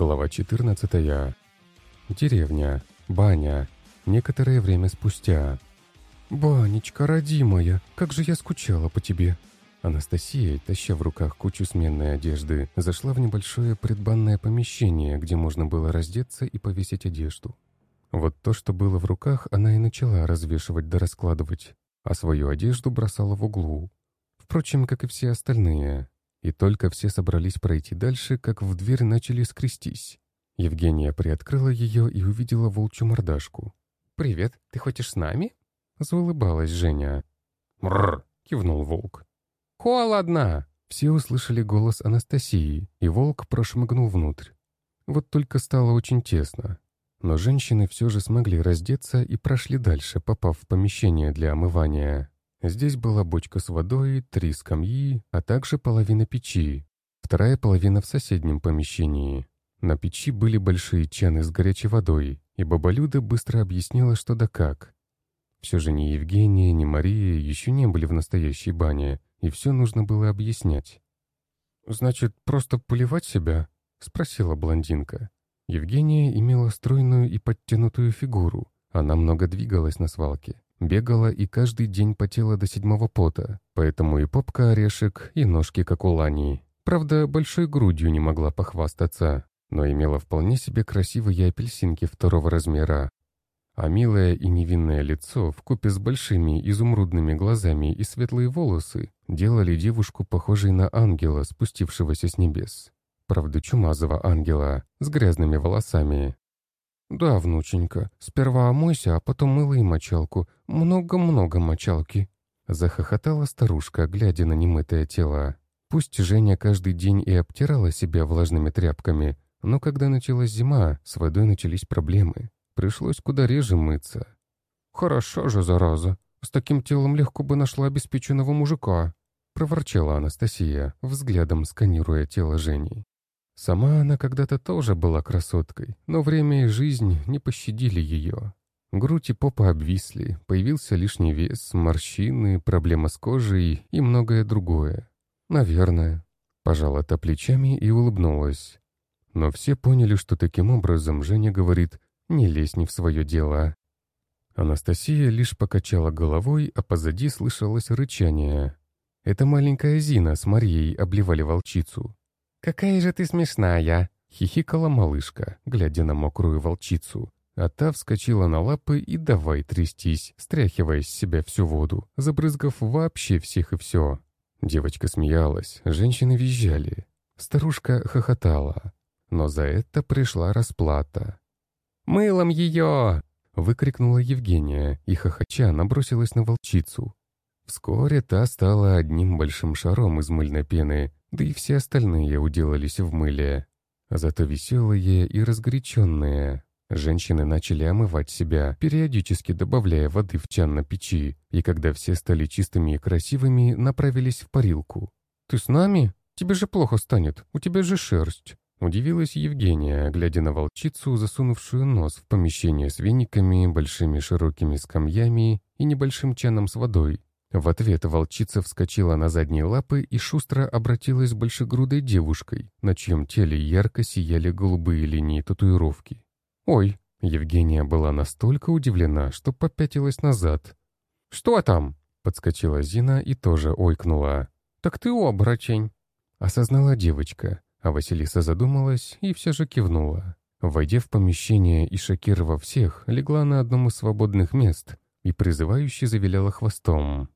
Глава 14. Деревня. Баня. Некоторое время спустя. «Банечка, родимая, как же я скучала по тебе!» Анастасия, таща в руках кучу сменной одежды, зашла в небольшое предбанное помещение, где можно было раздеться и повесить одежду. Вот то, что было в руках, она и начала развешивать да раскладывать, а свою одежду бросала в углу. Впрочем, как и все остальные. И только все собрались пройти дальше, как в дверь начали скрестись. Евгения приоткрыла ее и увидела волчью мордашку. «Привет, ты хочешь с нами?» Заулыбалась Женя. «Мрррр!» — кивнул волк. «Холодно!» Все услышали голос Анастасии, и волк прошмыгнул внутрь. Вот только стало очень тесно. Но женщины все же смогли раздеться и прошли дальше, попав в помещение для омывания. Здесь была бочка с водой, три скамьи, а также половина печи. Вторая половина в соседнем помещении. На печи были большие чаны с горячей водой, и баба Люда быстро объяснила, что да как. Все же ни Евгения, ни Мария еще не были в настоящей бане, и все нужно было объяснять. «Значит, просто поливать себя?» — спросила блондинка. Евгения имела стройную и подтянутую фигуру. Она много двигалась на свалке. Бегала и каждый день потела до седьмого пота, поэтому и попка орешек, и ножки как у Лани. Правда, большой грудью не могла похвастаться, но имела вполне себе красивые апельсинки второго размера. А милое и невинное лицо, вкупе с большими изумрудными глазами и светлые волосы, делали девушку похожей на ангела, спустившегося с небес. Правда, чумазого ангела, с грязными волосами, «Да, внученька, сперва омойся, а потом мыло и мочалку. Много-много мочалки». Захохотала старушка, глядя на немытое тело. Пусть Женя каждый день и обтирала себя влажными тряпками, но когда началась зима, с водой начались проблемы. Пришлось куда реже мыться. «Хорошо же, зараза. С таким телом легко бы нашла обеспеченного мужика», — проворчала Анастасия, взглядом сканируя тело Жени. Сама она когда-то тоже была красоткой, но время и жизнь не пощадили ее. Грудь и попа обвисли, появился лишний вес, морщины, проблема с кожей и многое другое. Наверное. Пожала та плечами и улыбнулась. Но все поняли, что таким образом Женя говорит «не лезь не в свое дело». Анастасия лишь покачала головой, а позади слышалось рычание. Это маленькая Зина с Марией обливали волчицу. «Какая же ты смешная!» — хихикала малышка, глядя на мокрую волчицу. А та вскочила на лапы и давай трястись, стряхивая с себя всю воду, забрызгав вообще всех и все. Девочка смеялась, женщины визжали. Старушка хохотала. Но за это пришла расплата. «Мылом ее!» — выкрикнула Евгения, и хохоча набросилась на волчицу. Вскоре та стала одним большим шаром из мыльной пены, да и все остальные уделались в мыле. Зато веселые и разгоряченные. Женщины начали омывать себя, периодически добавляя воды в чан на печи, и когда все стали чистыми и красивыми, направились в парилку. «Ты с нами? Тебе же плохо станет, у тебя же шерсть». Удивилась Евгения, глядя на волчицу, засунувшую нос в помещение с вениками, большими широкими скамьями и небольшим чаном с водой. В ответ волчица вскочила на задние лапы и шустро обратилась большегрудой девушкой, на чьем теле ярко сияли голубые линии татуировки. «Ой!» Евгения была настолько удивлена, что попятилась назад. «Что там?» — подскочила Зина и тоже ойкнула. «Так ты оборотень!» — осознала девочка, а Василиса задумалась и все же кивнула. Войдя в помещение и шокировав всех, легла на одном из свободных мест и призывающе завиляла хвостом.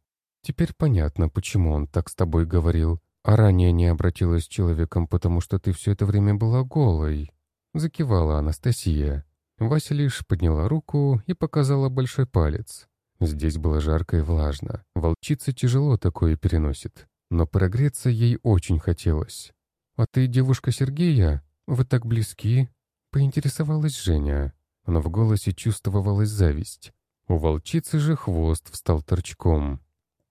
Теперь понятно, почему он так с тобой говорил, а ранее не обратилась с человеком, потому что ты все это время была голой. Закивала Анастасия. Вася лишь подняла руку и показала большой палец. Здесь было жарко и влажно. Волчица тяжело такое переносит. Но прогреться ей очень хотелось. «А ты девушка Сергея? Вы так близки?» Поинтересовалась Женя. Но в голосе чувствовалась зависть. У волчицы же хвост встал торчком.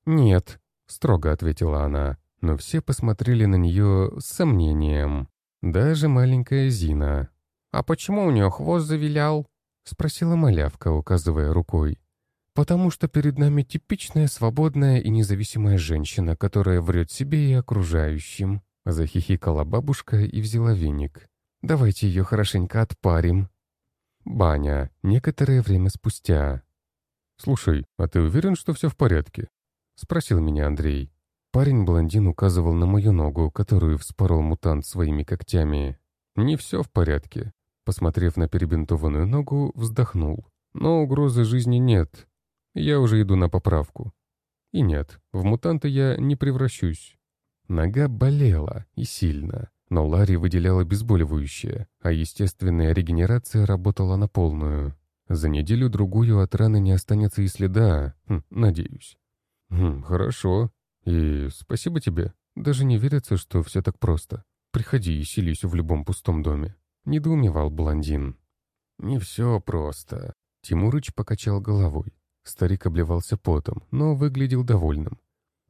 «Нет», — строго ответила она, но все посмотрели на нее с сомнением. Даже маленькая Зина. «А почему у нее хвост завилял?» — спросила малявка, указывая рукой. «Потому что перед нами типичная свободная и независимая женщина, которая врет себе и окружающим», — захихикала бабушка и взяла веник. Давайте ее хорошенько отпарим». Баня. Некоторое время спустя. «Слушай, а ты уверен, что все в порядке?» — спросил меня Андрей. Парень-блондин указывал на мою ногу, которую вспорол мутант своими когтями. «Не все в порядке». Посмотрев на перебинтованную ногу, вздохнул. «Но угрозы жизни нет. Я уже иду на поправку. И нет, в мутанта я не превращусь». Нога болела, и сильно, но Ларри выделяла обезболивающее, а естественная регенерация работала на полную. За неделю-другую от раны не останется и следа, хм, надеюсь. Хм, хорошо. И спасибо тебе. Даже не верится, что все так просто. Приходи и селись в любом пустом доме. Недоумевал блондин. Не все просто. Тимурыч покачал головой. Старик обливался потом, но выглядел довольным.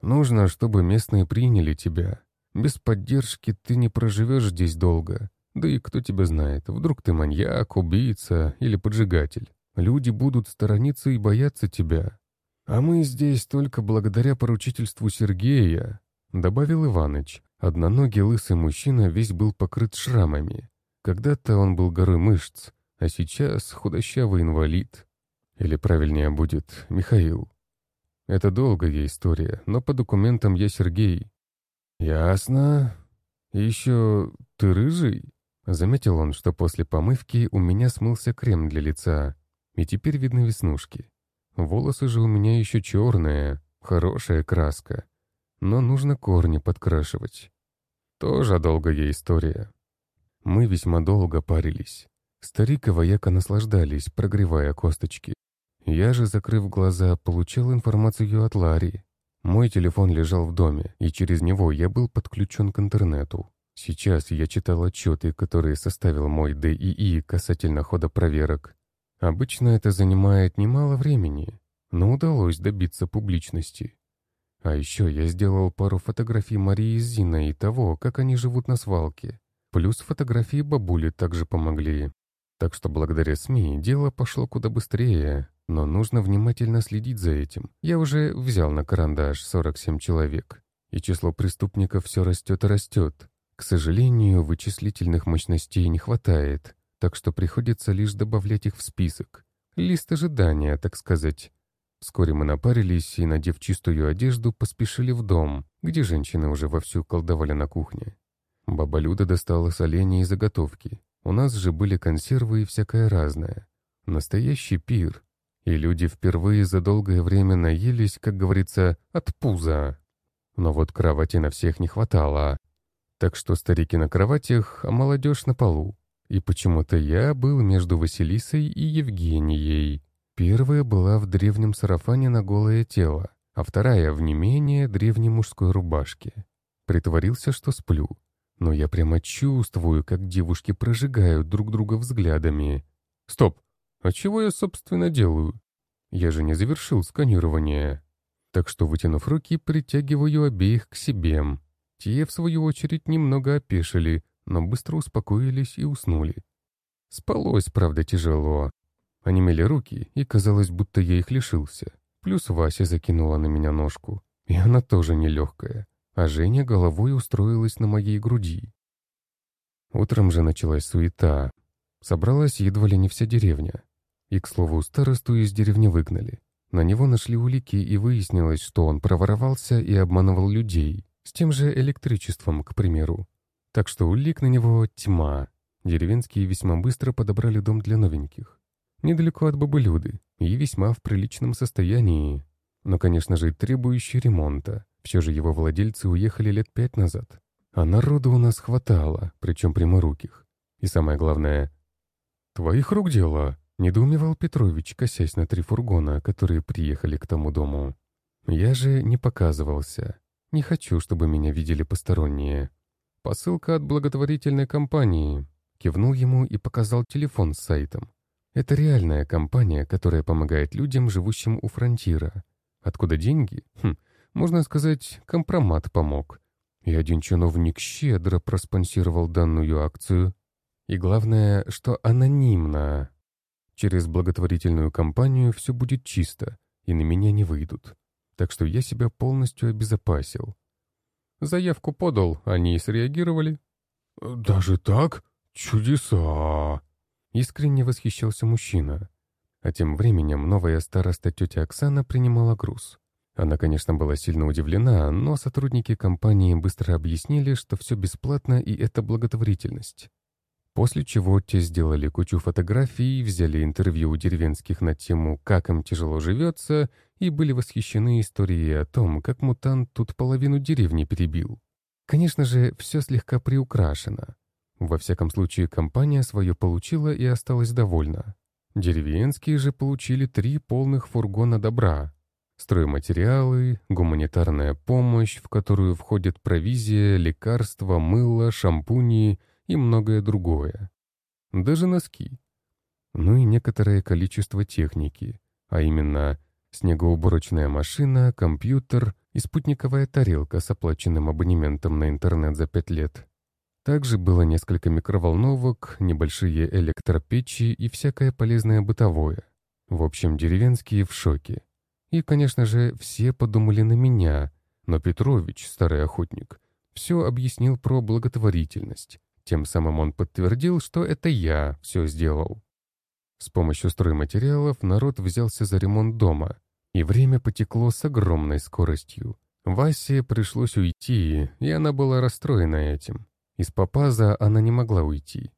Нужно, чтобы местные приняли тебя. Без поддержки ты не проживешь здесь долго. Да и кто тебя знает, вдруг ты маньяк, убийца или поджигатель. Люди будут сторониться и бояться тебя. А мы здесь только благодаря поручительству Сергея, добавил Иваныч. Одноногий лысый мужчина весь был покрыт шрамами. Когда-то он был горой мышц, а сейчас худощавый инвалид. Или правильнее будет Михаил. Это долгая история, но по документам я Сергей. Ясно. еще ты рыжий? Заметил он, что после помывки у меня смылся крем для лица, и теперь видны веснушки. Волосы же у меня еще черные, хорошая краска. Но нужно корни подкрашивать. Тоже долгая история. Мы весьма долго парились. Старик и вояка наслаждались, прогревая косточки. Я же, закрыв глаза, получал информацию от Ларри. Мой телефон лежал в доме, и через него я был подключен к интернету. Сейчас я читал отчеты, которые составил мой ДИИ касательно хода проверок. Обычно это занимает немало времени, но удалось добиться публичности. А еще я сделал пару фотографий Марии с Зиной и того, как они живут на свалке. Плюс фотографии бабули также помогли. Так что благодаря СМИ дело пошло куда быстрее, но нужно внимательно следить за этим. Я уже взял на карандаш 47 человек, и число преступников все растет и растет. К сожалению, вычислительных мощностей не хватает, так что приходится лишь добавлять их в список. Лист ожидания, так сказать. Вскоре мы напарились и, надев чистую одежду, поспешили в дом, где женщины уже вовсю колдовали на кухне. Баба Люда достала соленья и заготовки. У нас же были консервы и всякое разное. Настоящий пир. И люди впервые за долгое время наелись, как говорится, от пуза. Но вот кровати на всех не хватало, так что старики на кроватях, а молодежь на полу. И почему-то я был между Василисой и Евгенией. Первая была в древнем сарафане на голое тело, а вторая в не менее древней мужской рубашке. Притворился, что сплю. Но я прямо чувствую, как девушки прожигают друг друга взглядами. Стоп! А чего я, собственно, делаю? Я же не завершил сканирование. Так что, вытянув руки, притягиваю обеих к себе. Те, в свою очередь, немного опешили, но быстро успокоились и уснули. Спалось, правда, тяжело. Онемели руки, и казалось, будто я их лишился. Плюс Вася закинула на меня ножку, и она тоже нелегкая, а Женя головой устроилась на моей груди. Утром же началась суета. Собралась едва ли не вся деревня. И, к слову, старосту из деревни выгнали. На него нашли улики, и выяснилось, что он проворовался и обманывал людей. С тем же электричеством, к примеру. Так что улик на него тьма. Деревенские весьма быстро подобрали дом для новеньких. Недалеко от бабы Люды и весьма в приличном состоянии. Но, конечно же, требующий ремонта. Все же его владельцы уехали лет пять назад. А народу у нас хватало, причем пряморуких. И самое главное... «Твоих рук дело!» — недоумевал Петрович, косясь на три фургона, которые приехали к тому дому. Я же не показывался. Не хочу, чтобы меня видели посторонние. Посылка от благотворительной компании. Кивнул ему и показал телефон с сайтом. Это реальная компания, которая помогает людям, живущим у фронтира. Откуда деньги? Хм, можно сказать, компромат помог. И один чиновник щедро проспонсировал данную акцию. И главное, что анонимно. Через благотворительную компанию все будет чисто, и на меня не выйдут так что я себя полностью обезопасил. Заявку подал, они и среагировали. «Даже так? чудеса!» Искренне восхищался мужчина. А тем временем новая староста тетя Оксана принимала груз. Она, конечно, была сильно удивлена, но сотрудники компании быстро объяснили, что все бесплатно и это благотворительность. После чего те сделали кучу фотографий, взяли интервью у деревенских на тему «Как им тяжело живется» и были восхищены историей о том, как мутант тут половину деревни перебил. Конечно же, все слегка приукрашено. Во всяком случае, компания свое получила и осталась довольна. Деревенские же получили три полных фургона добра. Стройматериалы, гуманитарная помощь, в которую входят провизия, лекарства, мыло, шампуни и многое другое. Даже носки. Ну и некоторое количество техники, а именно снегоуборочная машина, компьютер и спутниковая тарелка с оплаченным абонементом на интернет за пять лет. Также было несколько микроволновок, небольшие электропечи и всякое полезное бытовое. В общем, деревенские в шоке. И, конечно же, все подумали на меня, но Петрович, старый охотник, все объяснил про благотворительность. Тем самым он подтвердил, что это я все сделал. С помощью стройматериалов народ взялся за ремонт дома, и время потекло с огромной скоростью. Васе пришлось уйти, и она была расстроена этим. Из Папаза она не могла уйти.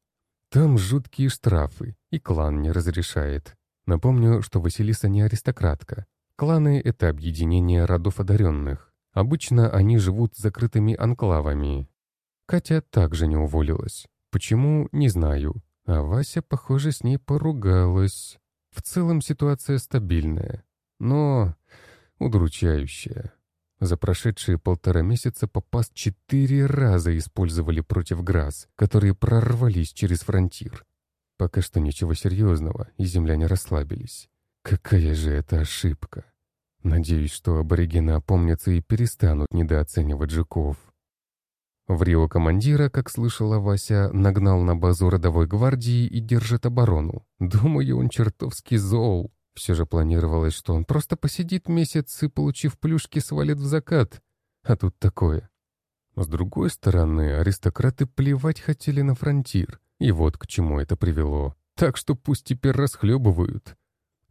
Там жуткие штрафы, и клан не разрешает. Напомню, что Василиса не аристократка. Кланы — это объединение родов одаренных. Обычно они живут закрытыми анклавами. Катя также не уволилась. Почему, не знаю. А Вася, похоже, с ней поругалась. В целом ситуация стабильная, но удручающая. За прошедшие полтора месяца попасть четыре раза использовали против ГРАС, которые прорвались через фронтир. Пока что ничего серьезного, и земляне расслабились. Какая же это ошибка. Надеюсь, что аборигены опомнятся и перестанут недооценивать жуков. В Рио командира, как слышала Вася, нагнал на базу родовой гвардии и держит оборону. Думаю, он чертовски зол. Все же планировалось, что он просто посидит месяц и, получив плюшки, свалит в закат. А тут такое. С другой стороны, аристократы плевать хотели на фронтир. И вот к чему это привело. Так что пусть теперь расхлебывают.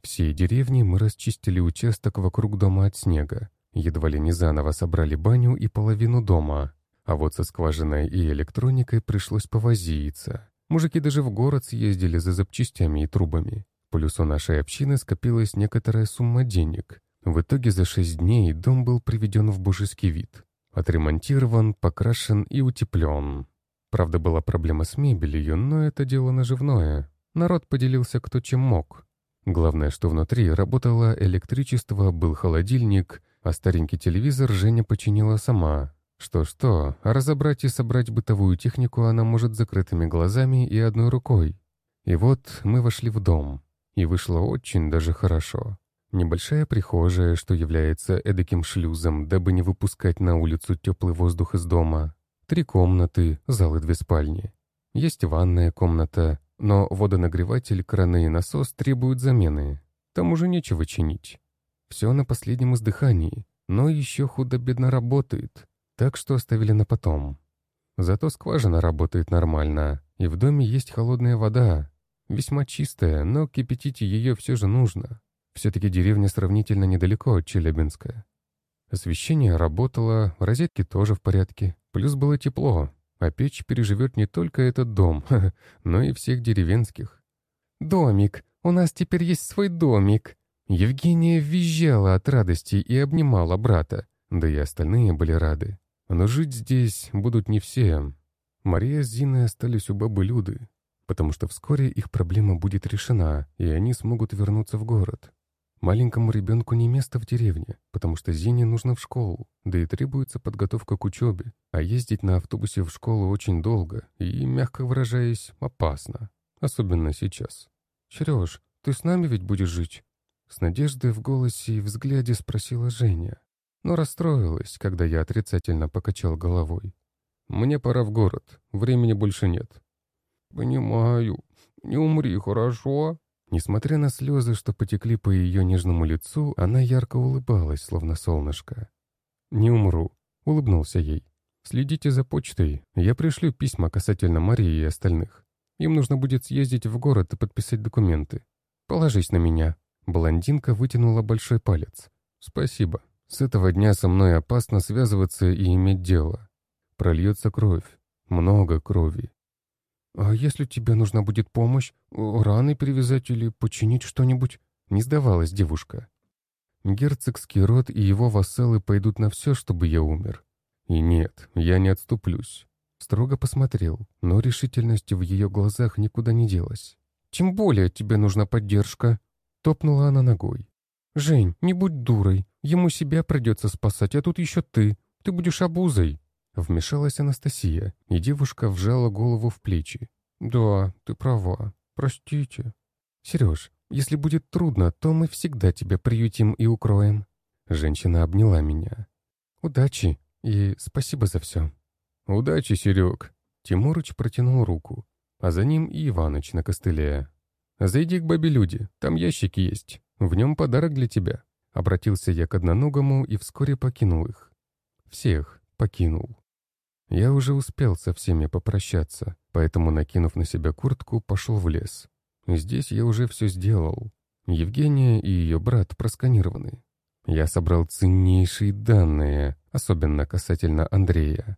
Всей деревни мы расчистили участок вокруг дома от снега. Едва ли не заново собрали баню и половину дома. А вот со скважиной и электроникой пришлось повозиться. Мужики даже в город съездили за запчастями и трубами. Плюс у нашей общины скопилась некоторая сумма денег. В итоге за шесть дней дом был приведен в божеский вид. Отремонтирован, покрашен и утеплен. Правда, была проблема с мебелью, но это дело наживное. Народ поделился кто чем мог. Главное, что внутри работало электричество, был холодильник, а старенький телевизор Женя починила сама. Что-что, а разобрать и собрать бытовую технику она может закрытыми глазами и одной рукой. И вот мы вошли в дом. И вышло очень даже хорошо. Небольшая прихожая, что является эдаким шлюзом, дабы не выпускать на улицу теплый воздух из дома. Три комнаты, зал и две спальни. Есть ванная комната, но водонагреватель, краны и насос требуют замены. Там уже нечего чинить. Все на последнем издыхании, но еще худо-бедно работает, так что оставили на потом. Зато скважина работает нормально, и в доме есть холодная вода, Весьма чистая, но кипятить ее все же нужно. Все-таки деревня сравнительно недалеко от Челябинска. Освещение работало, розетки тоже в порядке. Плюс было тепло, а печь переживет не только этот дом, но и всех деревенских. «Домик! У нас теперь есть свой домик!» Евгения визжала от радости и обнимала брата, да и остальные были рады. Но жить здесь будут не все. Мария с Зиной остались у бабы Люды, потому что вскоре их проблема будет решена, и они смогут вернуться в город. Маленькому ребенку не место в деревне, потому что Зине нужно в школу, да и требуется подготовка к учебе, а ездить на автобусе в школу очень долго и, мягко выражаясь, опасно, особенно сейчас. «Сереж, ты с нами ведь будешь жить?» С надеждой в голосе и взгляде спросила Женя, но расстроилась, когда я отрицательно покачал головой. «Мне пора в город, времени больше нет. «Понимаю. Не умри, хорошо?» Несмотря на слезы, что потекли по ее нежному лицу, она ярко улыбалась, словно солнышко. «Не умру», — улыбнулся ей. «Следите за почтой. Я пришлю письма касательно Марии и остальных. Им нужно будет съездить в город и подписать документы. Положись на меня». Блондинка вытянула большой палец. «Спасибо. С этого дня со мной опасно связываться и иметь дело. Прольется кровь. Много крови. А если тебе нужна будет помощь, раны привязать или починить что-нибудь?» Не сдавалась девушка. Герцогский род и его вассалы пойдут на все, чтобы я умер. И нет, я не отступлюсь. Строго посмотрел, но решительность в ее глазах никуда не делась. «Тем более тебе нужна поддержка», — топнула она ногой. «Жень, не будь дурой. Ему себя придется спасать, а тут еще ты. Ты будешь обузой». Вмешалась Анастасия, и девушка вжала голову в плечи. «Да, ты права. Простите». «Сереж, если будет трудно, то мы всегда тебя приютим и укроем». Женщина обняла меня. «Удачи и спасибо за все». «Удачи, Серег!» Тимурыч протянул руку, а за ним и Иваныч на костыле. «Зайди к бабе Люди, там ящики есть, в нем подарок для тебя». Обратился я к одноногому и вскоре покинул их. Всех покинул. Я уже успел со всеми попрощаться, поэтому, накинув на себя куртку, пошел в лес. Здесь я уже все сделал. Евгения и ее брат просканированы. Я собрал ценнейшие данные, особенно касательно Андрея.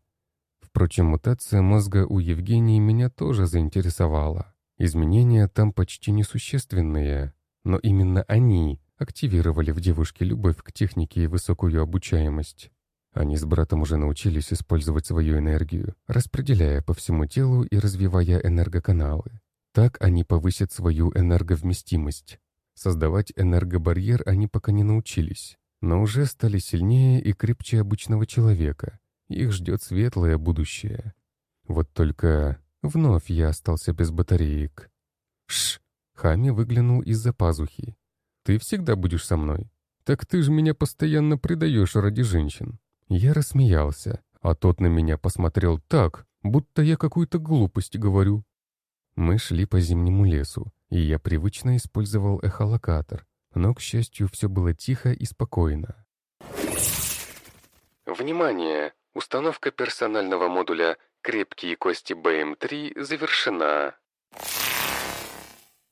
Впрочем, мутация мозга у Евгении меня тоже заинтересовала. Изменения там почти несущественные, но именно они активировали в девушке любовь к технике и высокую обучаемость. Они с братом уже научились использовать свою энергию, распределяя по всему телу и развивая энергоканалы. Так они повысят свою энерговместимость. Создавать энергобарьер они пока не научились, но уже стали сильнее и крепче обычного человека, их ждет светлое будущее. Вот только вновь я остался без батареек. Шш! Хами выглянул из-за пазухи. «Ты всегда будешь со мной. Так ты же меня постоянно предаешь ради женщин». Я рассмеялся, а тот на меня посмотрел так, будто я какую-то глупость говорю. Мы шли по зимнему лесу, и я привычно использовал эхолокатор, но, к счастью, все было тихо и спокойно. Внимание! Установка персонального модуля «Крепкие кости БМ-3» завершена.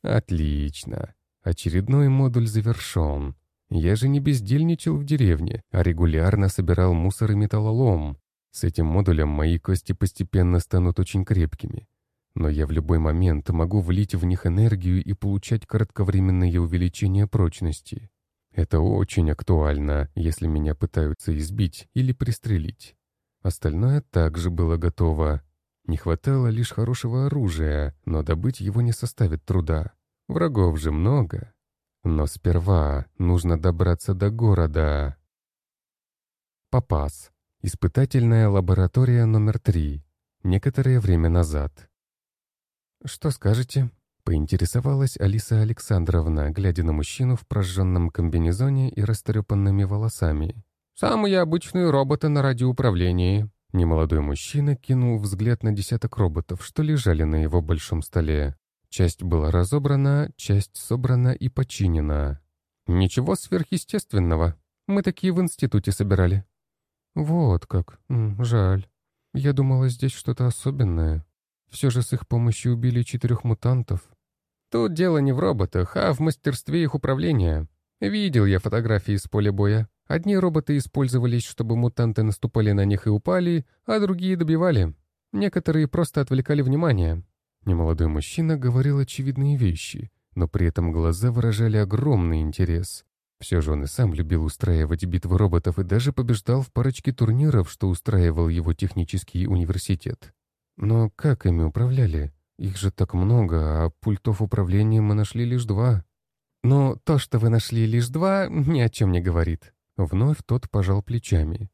Отлично. Очередной модуль завершен. Я же не бездельничал в деревне, а регулярно собирал мусор и металлолом. С этим модулем мои кости постепенно станут очень крепкими. Но я в любой момент могу влить в них энергию и получать кратковременное увеличение прочности. Это очень актуально, если меня пытаются избить или пристрелить. Остальное также было готово. Не хватало лишь хорошего оружия, но добыть его не составит труда. Врагов же много. Но сперва нужно добраться до города. Попас. Испытательная лаборатория номер три. Некоторое время назад. «Что скажете?» — поинтересовалась Алиса Александровна, глядя на мужчину в прожженном комбинезоне и растрепанными волосами. «Самые обычные роботы на радиоуправлении». Немолодой мужчина кинул взгляд на десяток роботов, что лежали на его большом столе. Часть была разобрана, часть собрана и починена. «Ничего сверхъестественного. Мы такие в институте собирали». «Вот как. Жаль. Я думала, здесь что-то особенное. Все же с их помощью убили четырех мутантов». «Тут дело не в роботах, а в мастерстве их управления. Видел я фотографии с поля боя. Одни роботы использовались, чтобы мутанты наступали на них и упали, а другие добивали. Некоторые просто отвлекали внимание. Немолодой мужчина говорил очевидные вещи, но при этом глаза выражали огромный интерес. Все же он и сам любил устраивать битвы роботов и даже побеждал в парочке турниров, что устраивал его технический университет. Но как ими управляли? Их же так много, а пультов управления мы нашли лишь два. Но то, что вы нашли лишь два, ни о чем не говорит. Вновь тот пожал плечами.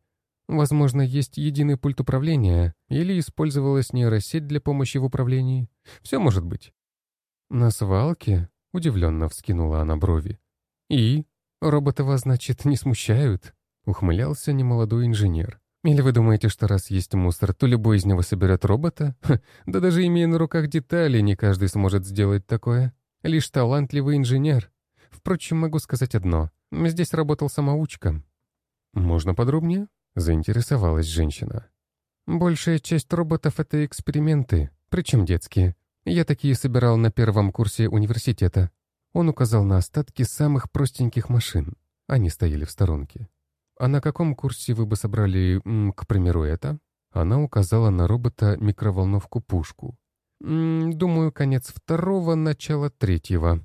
Возможно, есть единый пульт управления, или использовалась нейросеть для помощи в управлении. Все может быть. На свалке? Удивленно вскинула она брови. И? Роботы вас, значит, не смущают? Ухмылялся немолодой инженер. Или вы думаете, что раз есть мусор, то любой из него соберет робота? Ха, да даже имея на руках детали, не каждый сможет сделать такое. Лишь талантливый инженер. Впрочем, могу сказать одно. Здесь работал самоучка». «Можно подробнее?» — заинтересовалась женщина. «Большая часть роботов — это эксперименты, причем детские. Я такие собирал на первом курсе университета. Он указал на остатки самых простеньких машин. Они стояли в сторонке. А на каком курсе вы бы собрали, к примеру, это? Она указала на робота-микроволновку-пушку. «Думаю, конец второго, начало третьего».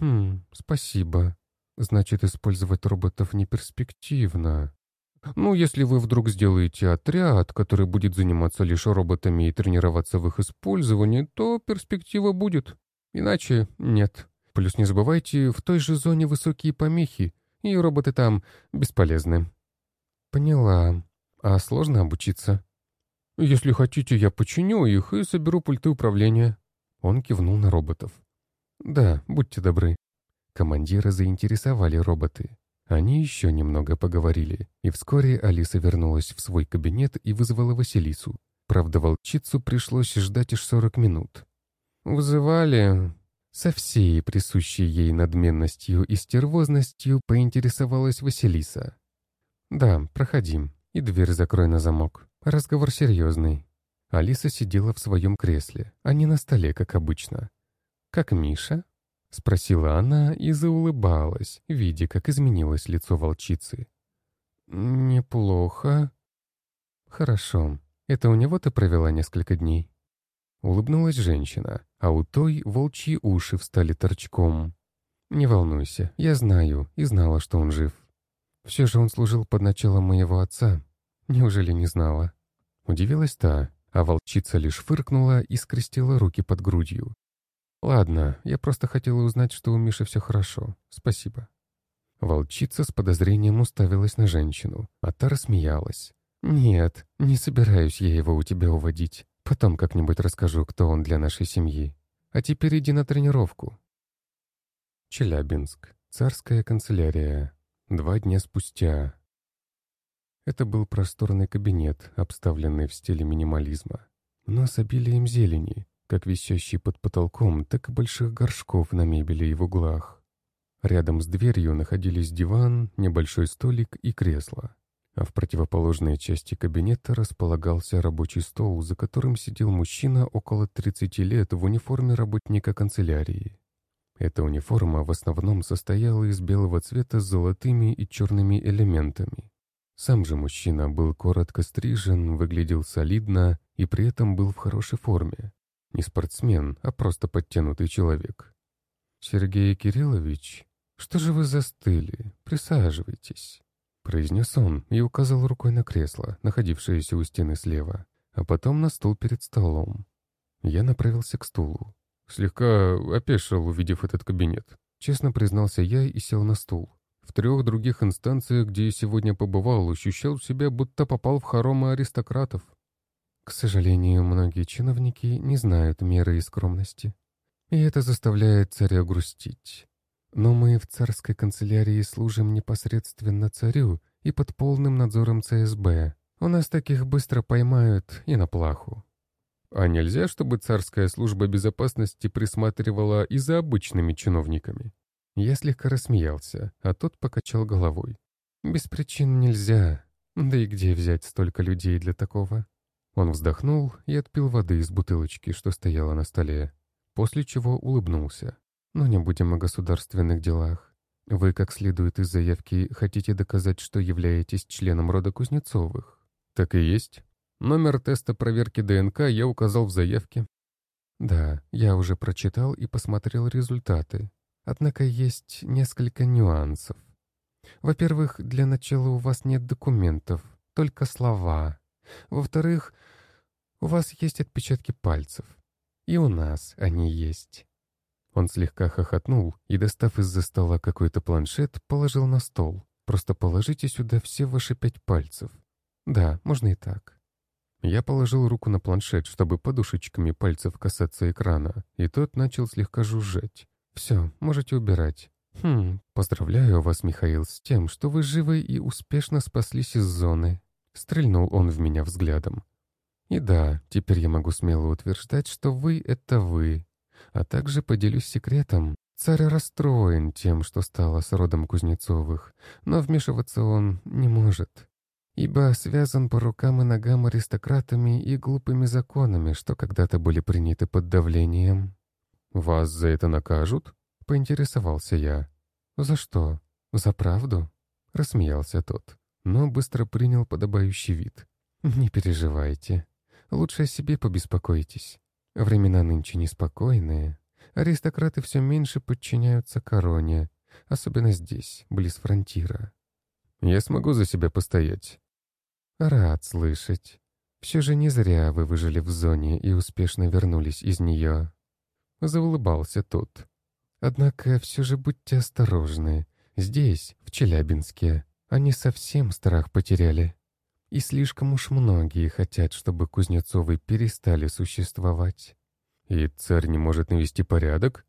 «Хм, спасибо. Значит, использовать роботов не перспективно. Ну, если вы вдруг сделаете отряд, который будет заниматься лишь роботами и тренироваться в их использовании, то перспектива будет. Иначе нет. Плюс не забывайте, в той же зоне высокие помехи, и роботы там бесполезны». «Поняла. А сложно обучиться?» «Если хотите, я починю их и соберу пульты управления». Он кивнул на роботов. «Да, будьте добры». Командира заинтересовали роботы. Они еще немного поговорили, и вскоре Алиса вернулась в свой кабинет и вызвала Василису. Правда, волчицу пришлось ждать аж сорок минут. «Вызывали...» Со всей присущей ей надменностью и стервозностью поинтересовалась Василиса. «Да, проходим, и дверь закрой на замок». Разговор серьезный. Алиса сидела в своем кресле, а не на столе, как обычно. «Как Миша?» — спросила она и заулыбалась, видя, как изменилось лицо волчицы. «Неплохо». «Хорошо. Это у него ты провела несколько дней?» Улыбнулась женщина, а у той волчьи уши встали торчком. «Не волнуйся, я знаю и знала, что он жив. Все же он служил под началом моего отца, Неужели не знала? Удивилась та, а волчица лишь фыркнула и скрестила руки под грудью. «Ладно, я просто хотела узнать, что у Миши все хорошо. Спасибо». Волчица с подозрением уставилась на женщину, а та рассмеялась. «Нет, не собираюсь я его у тебя уводить. Потом как-нибудь расскажу, кто он для нашей семьи. А теперь иди на тренировку». Челябинск. Царская канцелярия. Два дня спустя. Это был просторный кабинет, обставленный в стиле минимализма, но с обилием зелени, как висящий под потолком, так и больших горшков на мебели и в углах. Рядом с дверью находились диван, небольшой столик и кресло. А в противоположной части кабинета располагался рабочий стол, за которым сидел мужчина около 30 лет в униформе работника канцелярии. Эта униформа в основном состояла из белого цвета с золотыми и черными элементами. Сам же мужчина был коротко стрижен, выглядел солидно и при этом был в хорошей форме. Не спортсмен, а просто подтянутый человек. «Сергей Кириллович, что же вы застыли? Присаживайтесь», — произнес он и указал рукой на кресло, находившееся у стены слева, а потом на стул перед столом. Я направился к стулу. Слегка опешил, увидев этот кабинет. Честно признался я и сел на стул. В трех других инстанциях, где я сегодня побывал, ощущал себя, будто попал в хоромы аристократов. К сожалению, многие чиновники не знают меры и скромности. И это заставляет царя грустить. Но мы в царской канцелярии служим непосредственно царю и под полным надзором ЦСБ. У нас таких быстро поймают и на плаху. А нельзя, чтобы царская служба безопасности присматривала и за обычными чиновниками? Я слегка рассмеялся, а тот покачал головой. «Без причин нельзя. Да и где взять столько людей для такого?» Он вздохнул и отпил воды из бутылочки, что стояла на столе, после чего улыбнулся. «Но не будем о государственных делах. Вы, как следует из заявки, хотите доказать, что являетесь членом рода Кузнецовых?» «Так и есть. Номер теста проверки ДНК я указал в заявке». «Да, я уже прочитал и посмотрел результаты. Однако есть несколько нюансов. Во-первых, для начала у вас нет документов, только слова. Во-вторых, у вас есть отпечатки пальцев. И у нас они есть. Он слегка хохотнул и, достав из-за стола какой-то планшет, положил на стол. Просто положите сюда все ваши пять пальцев. Да, можно и так. Я положил руку на планшет, чтобы подушечками пальцев касаться экрана, и тот начал слегка жужжать. «Все, можете убирать». «Хм, поздравляю вас, Михаил, с тем, что вы живы и успешно спаслись из зоны». Стрельнул он в меня взглядом. «И да, теперь я могу смело утверждать, что вы — это вы. А также поделюсь секретом. Царь расстроен тем, что стало с родом Кузнецовых, но вмешиваться он не может. ибо связан по рукам и ногам аристократами и глупыми законами, что когда-то были приняты под давлением. «Вас за это накажут?» — поинтересовался я. «За что? За правду?» — рассмеялся тот, но быстро принял подобающий вид. «Не переживайте. Лучше о себе побеспокойтесь. Времена нынче неспокойные. Аристократы все меньше подчиняются короне, особенно здесь, близ фронтира. Я смогу за себя постоять. Рад слышать. Все же не зря вы выжили в зоне и успешно вернулись из нее. Заулыбался тот. Однако все же будьте осторожны. Здесь, в Челябинске, они совсем страх потеряли. И слишком уж многие хотят, чтобы Кузнецовы перестали существовать. И царь не может навести порядок?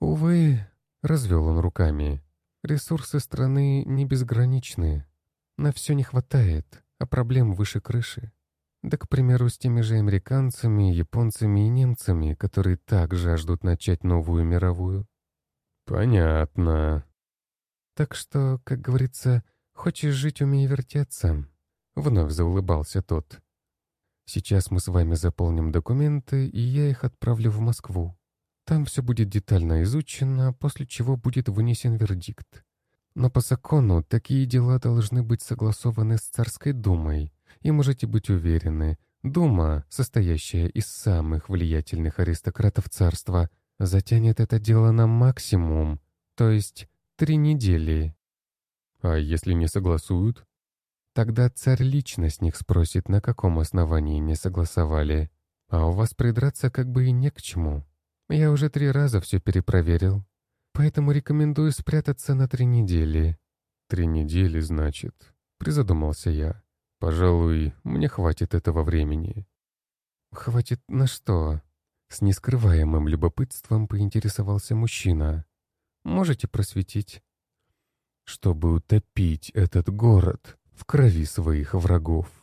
Увы, развел он руками. Ресурсы страны не безграничны. На все не хватает, а проблем выше крыши. Да, к примеру, с теми же американцами, японцами и немцами, которые так жаждут начать новую мировую. Понятно. Так что, как говорится, хочешь жить, умей вертеться. Вновь заулыбался тот. Сейчас мы с вами заполним документы, и я их отправлю в Москву. Там все будет детально изучено, после чего будет вынесен вердикт. Но по закону такие дела должны быть согласованы с Царской Думой, и можете быть уверены, Дума, состоящая из самых влиятельных аристократов царства, затянет это дело на максимум, то есть три недели. А если не согласуют? Тогда царь лично с них спросит, на каком основании не согласовали. А у вас придраться как бы и не к чему. Я уже три раза все перепроверил. Поэтому рекомендую спрятаться на три недели». «Три недели, значит?» — призадумался я. «Пожалуй, мне хватит этого времени». «Хватит на что?» С нескрываемым любопытством поинтересовался мужчина. «Можете просветить?» «Чтобы утопить этот город в крови своих врагов».